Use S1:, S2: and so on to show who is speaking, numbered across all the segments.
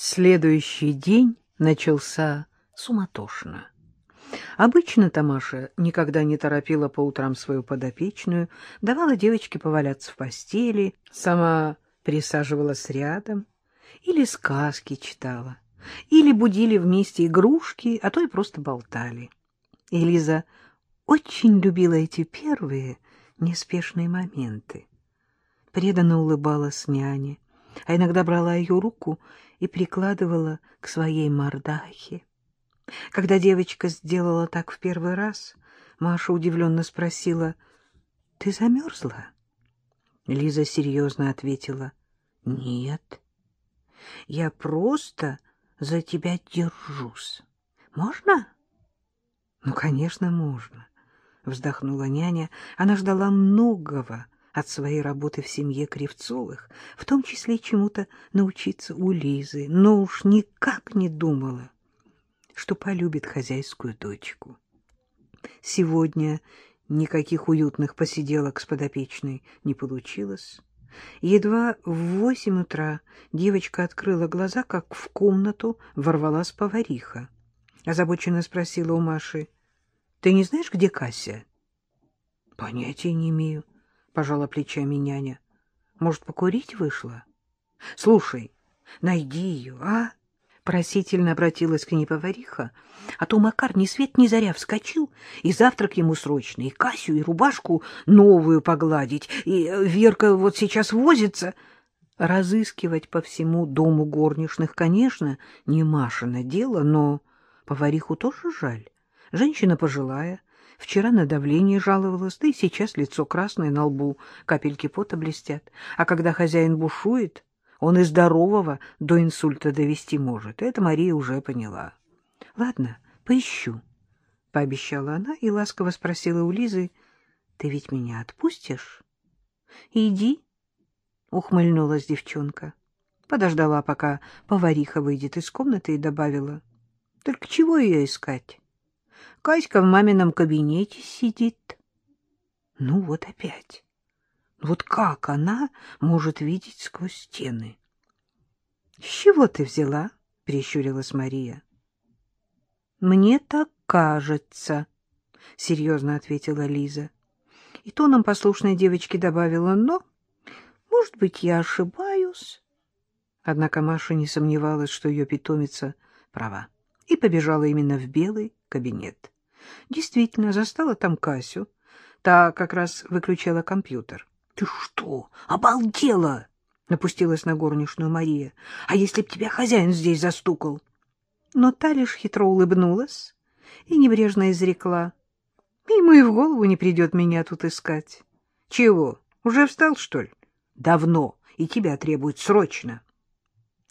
S1: Следующий день начался суматошно. Обычно Тамаша никогда не торопила по утрам свою подопечную, давала девочке поваляться в постели, сама присаживалась рядом, или сказки читала, или будили вместе игрушки, а то и просто болтали. И Лиза очень любила эти первые неспешные моменты. Преданно улыбалась няне, а иногда брала ее руку и прикладывала к своей мордахе. Когда девочка сделала так в первый раз, Маша удивленно спросила, — Ты замерзла? Лиза серьезно ответила, — Нет. Я просто за тебя держусь. Можно? — Ну, конечно, можно, — вздохнула няня. Она ждала многого от своей работы в семье Кривцовых, в том числе чему-то научиться у Лизы, но уж никак не думала, что полюбит хозяйскую дочку. Сегодня никаких уютных посиделок с подопечной не получилось. Едва в восемь утра девочка открыла глаза, как в комнату ворвалась повариха. Озабоченно спросила у Маши, — Ты не знаешь, где Кася? — Понятия не имею, — пожала плечами няня. — Может, покурить вышла? — Слушай, найди ее, а? Просительно обратилась к ней повариха, а то Макар ни свет ни заря вскочил, и завтрак ему срочно, и Касю, и рубашку новую погладить, и Верка вот сейчас возится. Разыскивать по всему дому горничных, конечно, не Машино дело, но повариху тоже жаль. Женщина пожилая, вчера на давление жаловалась, да и сейчас лицо красное на лбу, капельки пота блестят. А когда хозяин бушует, он и здорового до инсульта довести может. Это Мария уже поняла. — Ладно, поищу, — пообещала она и ласково спросила у Лизы, — ты ведь меня отпустишь? — Иди, — ухмыльнулась девчонка. Подождала, пока повариха выйдет из комнаты, и добавила. — Только чего ее искать? Каська в мамином кабинете сидит. Ну вот опять. Вот как она может видеть сквозь стены? — С чего ты взяла? — прищурилась Мария. — Мне так кажется, — серьезно ответила Лиза. И тоном послушной девочки добавила, — но, может быть, я ошибаюсь. Однако Маша не сомневалась, что ее питомица права, и побежала именно в белый кабинет. Действительно, застала там Касю, та как раз выключала компьютер. Ты что, обалдела? Напустилась на горничную Мария. А если б тебя хозяин здесь застукал? Но та лишь хитро улыбнулась и небрежно изрекла. Ему и в голову не придет меня тут искать. Чего, уже встал, что ли? Давно, и тебя требует срочно.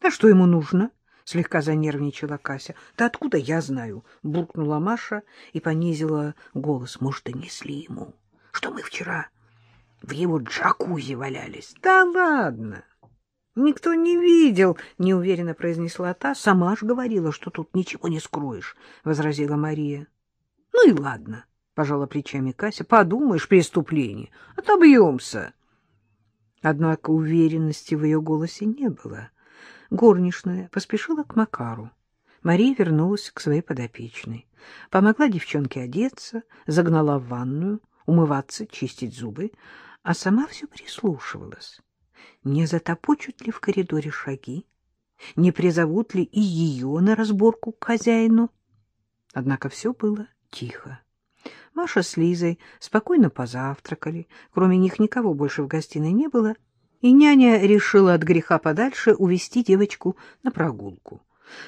S1: А что ему нужно? Слегка занервничала Кася. Да откуда я знаю? Буркнула Маша и понизила голос. Может, донесли ему, что мы вчера в его джакузи валялись. — Да ладно, никто не видел, — неуверенно произнесла та. — Сама ж говорила, что тут ничего не скроешь, — возразила Мария. — Ну и ладно, — пожала плечами Кася. — Подумаешь, преступление, отобьемся. Однако уверенности в ее голосе не было. Горничная поспешила к Макару. Мария вернулась к своей подопечной. Помогла девчонке одеться, загнала в ванную, умываться, чистить зубы, а сама все прислушивалась. Не затопочут ли в коридоре шаги? Не призовут ли и ее на разборку к хозяину? Однако все было тихо. Маша с Лизой спокойно позавтракали, кроме них никого больше в гостиной не было, и няня решила от греха подальше увести девочку на прогулку.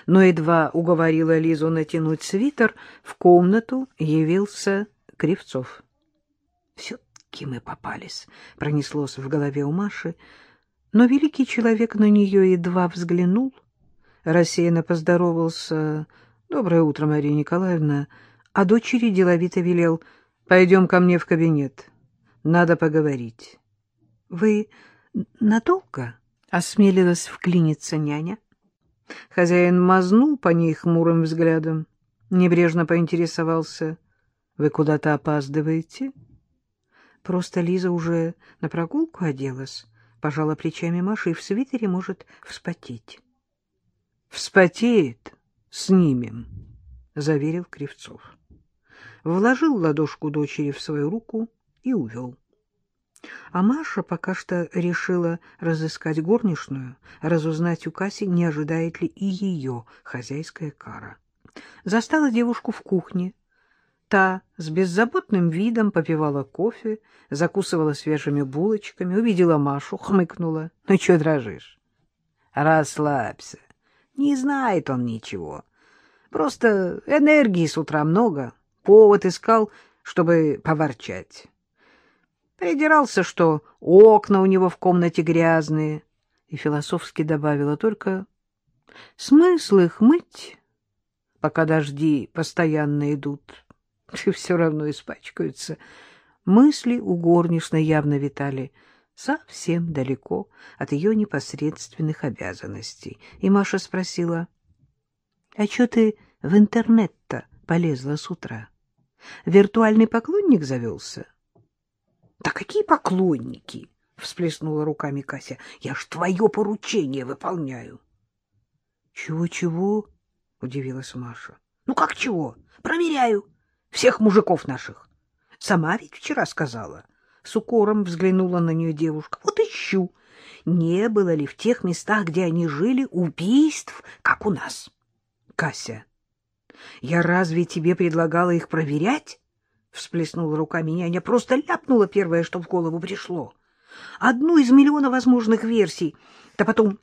S1: Но едва уговорила Лизу натянуть свитер, в комнату явился Кривцов. — Все все мы попались, — пронеслось в голове у Маши. Но великий человек на нее едва взглянул, рассеянно поздоровался. — Доброе утро, Мария Николаевна. А дочери деловито велел. — Пойдем ко мне в кабинет. Надо поговорить. — Вы надолго? — осмелилась вклиниться няня. Хозяин мазнул по ней хмурым взглядом, небрежно поинтересовался. — Вы куда-то опаздываете? — Просто Лиза уже на прогулку оделась, пожала плечами Маша и в свитере может вспотеть. — Вспотеет, снимем, — заверил Кривцов. Вложил ладошку дочери в свою руку и увел. А Маша пока что решила разыскать горничную, разузнать у Касси, не ожидает ли и ее хозяйская кара. Застала девушку в кухне. Та с беззаботным видом попивала кофе, закусывала свежими булочками, увидела Машу, хмыкнула. — Ну, что дрожишь? — Расслабься. Не знает он ничего. Просто энергии с утра много. Повод искал, чтобы поворчать. Придирался, что окна у него в комнате грязные, и философски добавила только «Смысл их мыть, пока дожди постоянно идут, и все равно испачкаются». Мысли у горничной явно витали совсем далеко от ее непосредственных обязанностей. И Маша спросила, «А что ты в интернет-то полезла с утра? Виртуальный поклонник завелся?» Да какие поклонники! — всплеснула руками Кася. — Я ж твое поручение выполняю. Чего, — Чего-чего? — удивилась Маша. — Ну как чего? Проверяю. Всех мужиков наших. Сама ведь вчера сказала. С укором взглянула на нее девушка. — Вот ищу. Не было ли в тех местах, где они жили, убийств, как у нас? — Кася, я разве тебе предлагала их проверять? — всплеснула руками няня. — Просто ляпнула первое, что в голову пришло. Одну из миллиона возможных версий. Да потом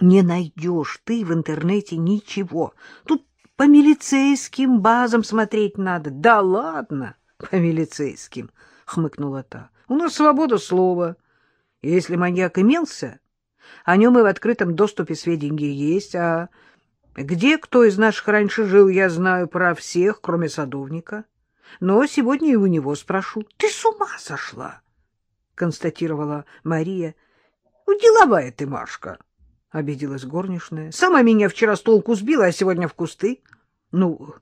S1: не найдешь ты в интернете ничего. Тут по милицейским базам смотреть надо. — Да ладно, по милицейским, — хмыкнула та. — У нас свобода слова. Если маньяк имелся, о нем и в открытом доступе сведения есть, а где кто из наших раньше жил, я знаю про всех, кроме садовника. — но сегодня и у него спрошу. — Ты с ума сошла? — констатировала Мария. — Деловая ты, Машка, — обиделась горничная. — Сама меня вчера с толку сбила, а сегодня в кусты. Ну,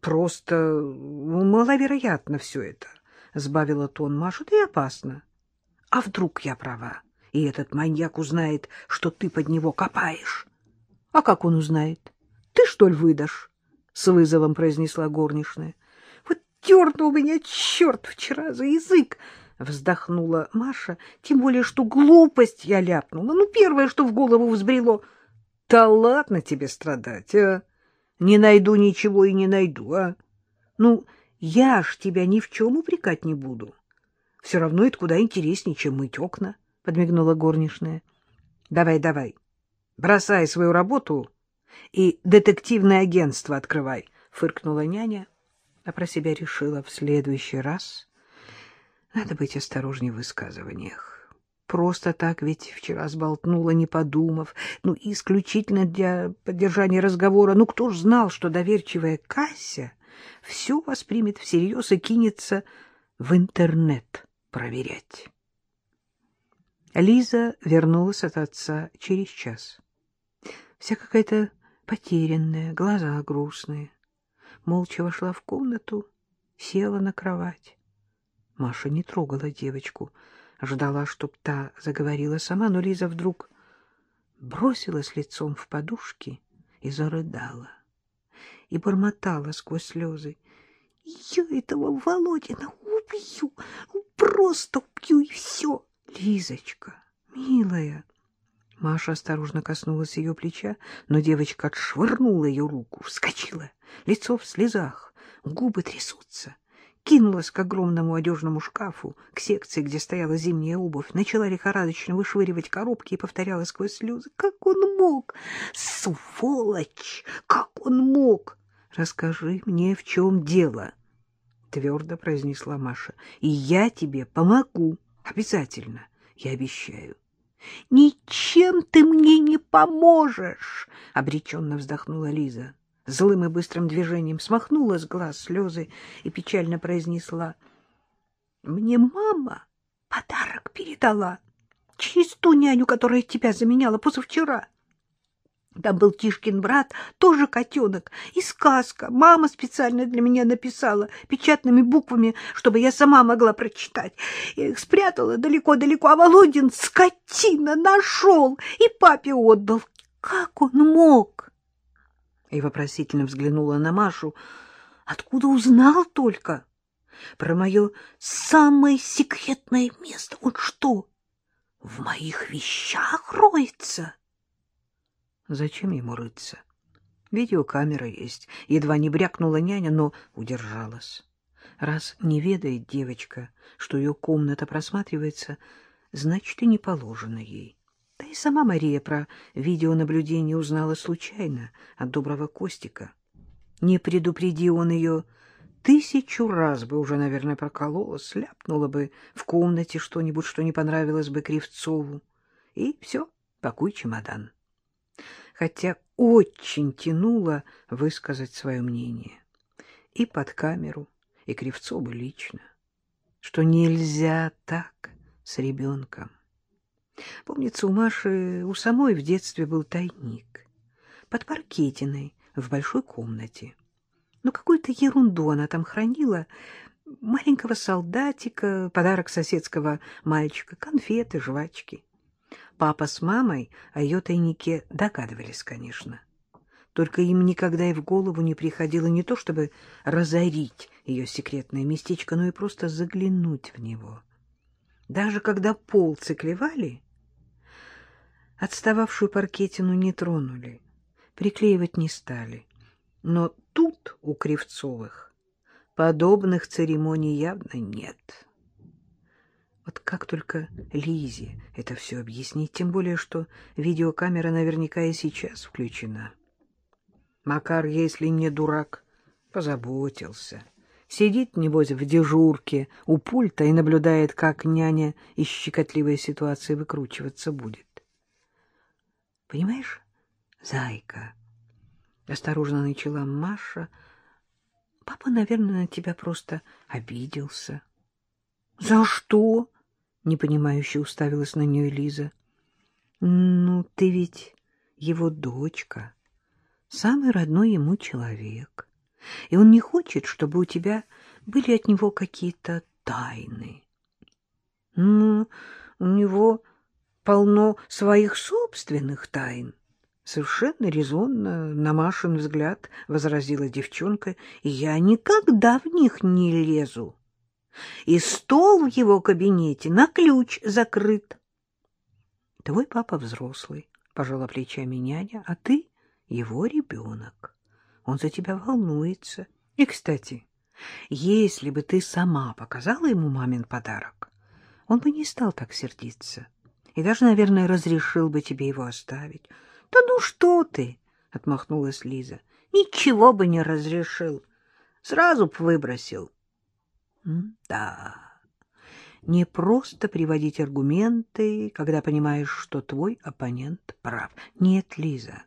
S1: просто маловероятно все это, — сбавила тон Маша. — Да и опасно. А вдруг я права, и этот маньяк узнает, что ты под него копаешь? — А как он узнает? Ты, что ли, выдашь? — с вызовом произнесла горничная дернул меня черт вчера за язык! — вздохнула Маша. — Тем более, что глупость я ляпнула. Ну, первое, что в голову взбрело. — Да ладно тебе страдать, а? Не найду ничего и не найду, а? Ну, я ж тебя ни в чем упрекать не буду. Все равно это куда интереснее, чем мыть окна, — подмигнула горничная. — Давай, давай, бросай свою работу и детективное агентство открывай, — фыркнула няня а про себя решила в следующий раз. Надо быть осторожнее в высказываниях. Просто так ведь вчера сболтнула, не подумав, ну, исключительно для поддержания разговора. Ну, кто ж знал, что доверчивая Кася все воспримет всерьез и кинется в интернет проверять. Лиза вернулась от отца через час. Вся какая-то потерянная, глаза грустные молча вошла в комнату, села на кровать. Маша не трогала девочку, ждала, чтоб та заговорила сама, но Лиза вдруг бросилась лицом в подушки и зарыдала. И бормотала сквозь слезы. — Я этого Володина убью, просто убью и все. — Лизочка, милая, Маша осторожно коснулась ее плеча, но девочка отшвырнула ее руку, вскочила, лицо в слезах, губы трясутся. Кинулась к огромному одежному шкафу, к секции, где стояла зимняя обувь, начала лихорадочно вышвыривать коробки и повторяла сквозь слезы. «Как он мог? Сволочь! Как он мог? Расскажи мне, в чем дело?» Твердо произнесла Маша. «И я тебе помогу. Обязательно. Я обещаю. — Ничем ты мне не поможешь! — обреченно вздохнула Лиза. Злым и быстрым движением смахнула с глаз слезы и печально произнесла. — Мне мама подарок передала ту няню, которая тебя заменяла позавчера. — там был Тишкин брат, тоже котенок, и сказка. Мама специально для меня написала печатными буквами, чтобы я сама могла прочитать. Я их спрятала далеко-далеко, а Володин, скотина, нашел и папе отдал. Как он мог? И вопросительно взглянула на Машу. Откуда узнал только? Про мое самое секретное место. Он что, в моих вещах роется? Зачем ему рыться? Видеокамера есть. Едва не брякнула няня, но удержалась. Раз не ведает девочка, что ее комната просматривается, значит, и не положено ей. Да и сама Мария про видеонаблюдение узнала случайно от доброго Костика. Не предупреди он ее, тысячу раз бы уже, наверное, проколола, сляпнула бы в комнате что-нибудь, что не понравилось бы Кривцову. И все, пакуй чемодан. Хотя очень тянуло высказать свое мнение. И под камеру, и Кривцову лично. Что нельзя так с ребенком. Помнится, у Маши у самой в детстве был тайник. Под паркетиной, в большой комнате. Но какую-то ерунду она там хранила. Маленького солдатика, подарок соседского мальчика, конфеты, жвачки. Папа с мамой о ее тайнике догадывались, конечно. Только им никогда и в голову не приходило не то, чтобы разорить ее секретное местечко, но и просто заглянуть в него. Даже когда пол циклевали, отстававшую паркетину не тронули, приклеивать не стали. Но тут у Кривцовых подобных церемоний явно нет. Вот как только Лизе это все объяснить, тем более, что видеокамера наверняка и сейчас включена. Макар, если не дурак, позаботился. Сидит, небось, в дежурке у пульта и наблюдает, как няня из щекотливой ситуации выкручиваться будет. — Понимаешь, зайка, — осторожно начала Маша, — папа, наверное, на тебя просто обиделся. — За что? — непонимающе уставилась на нее Лиза. — Ну, ты ведь его дочка, самый родной ему человек и он не хочет, чтобы у тебя были от него какие-то тайны. Ну, у него полно своих собственных тайн. Совершенно резонно, на Машин взгляд, возразила девчонка, и я никогда в них не лезу. И стол в его кабинете на ключ закрыт. Твой папа взрослый, пожала плечами няня, а ты его ребенок. Он за тебя волнуется. И, кстати, если бы ты сама показала ему мамин подарок, он бы не стал так сердиться. И даже, наверное, разрешил бы тебе его оставить. — Да ну что ты! — отмахнулась Лиза. — Ничего бы не разрешил. Сразу б выбросил. — Да, не просто приводить аргументы, когда понимаешь, что твой оппонент прав. Нет, Лиза,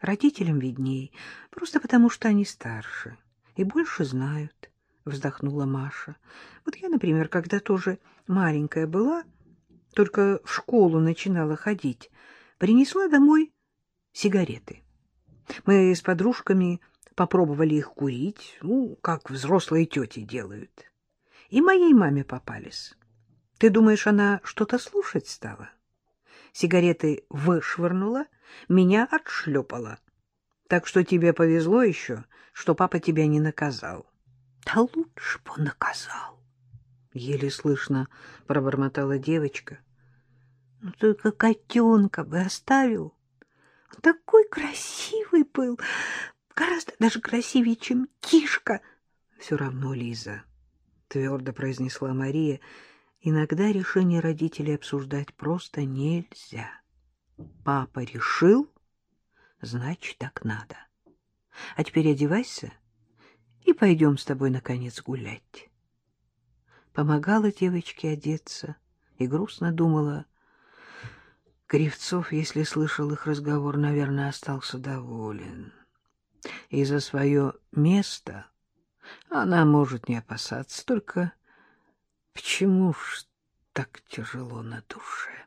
S1: Родителям видней, просто потому что они старше и больше знают, — вздохнула Маша. Вот я, например, когда тоже маленькая была, только в школу начинала ходить, принесла домой сигареты. Мы с подружками попробовали их курить, ну, как взрослые тети делают. И моей маме попались. Ты думаешь, она что-то слушать стала? Сигареты вышвырнула, меня отшлепала. Так что тебе повезло еще, что папа тебя не наказал. — Да лучше бы наказал. Еле слышно пробормотала девочка. — Ну только котенка бы оставил. Он такой красивый был, гораздо даже красивее, чем кишка. — Все равно, Лиза, — твердо произнесла Мария, — иногда решение родителей обсуждать просто нельзя. Папа решил, значит, так надо. А теперь одевайся и пойдем с тобой, наконец, гулять. Помогала девочке одеться и грустно думала. Кривцов, если слышал их разговор, наверное, остался доволен. И за свое место она может не опасаться, только почему ж так тяжело на душе?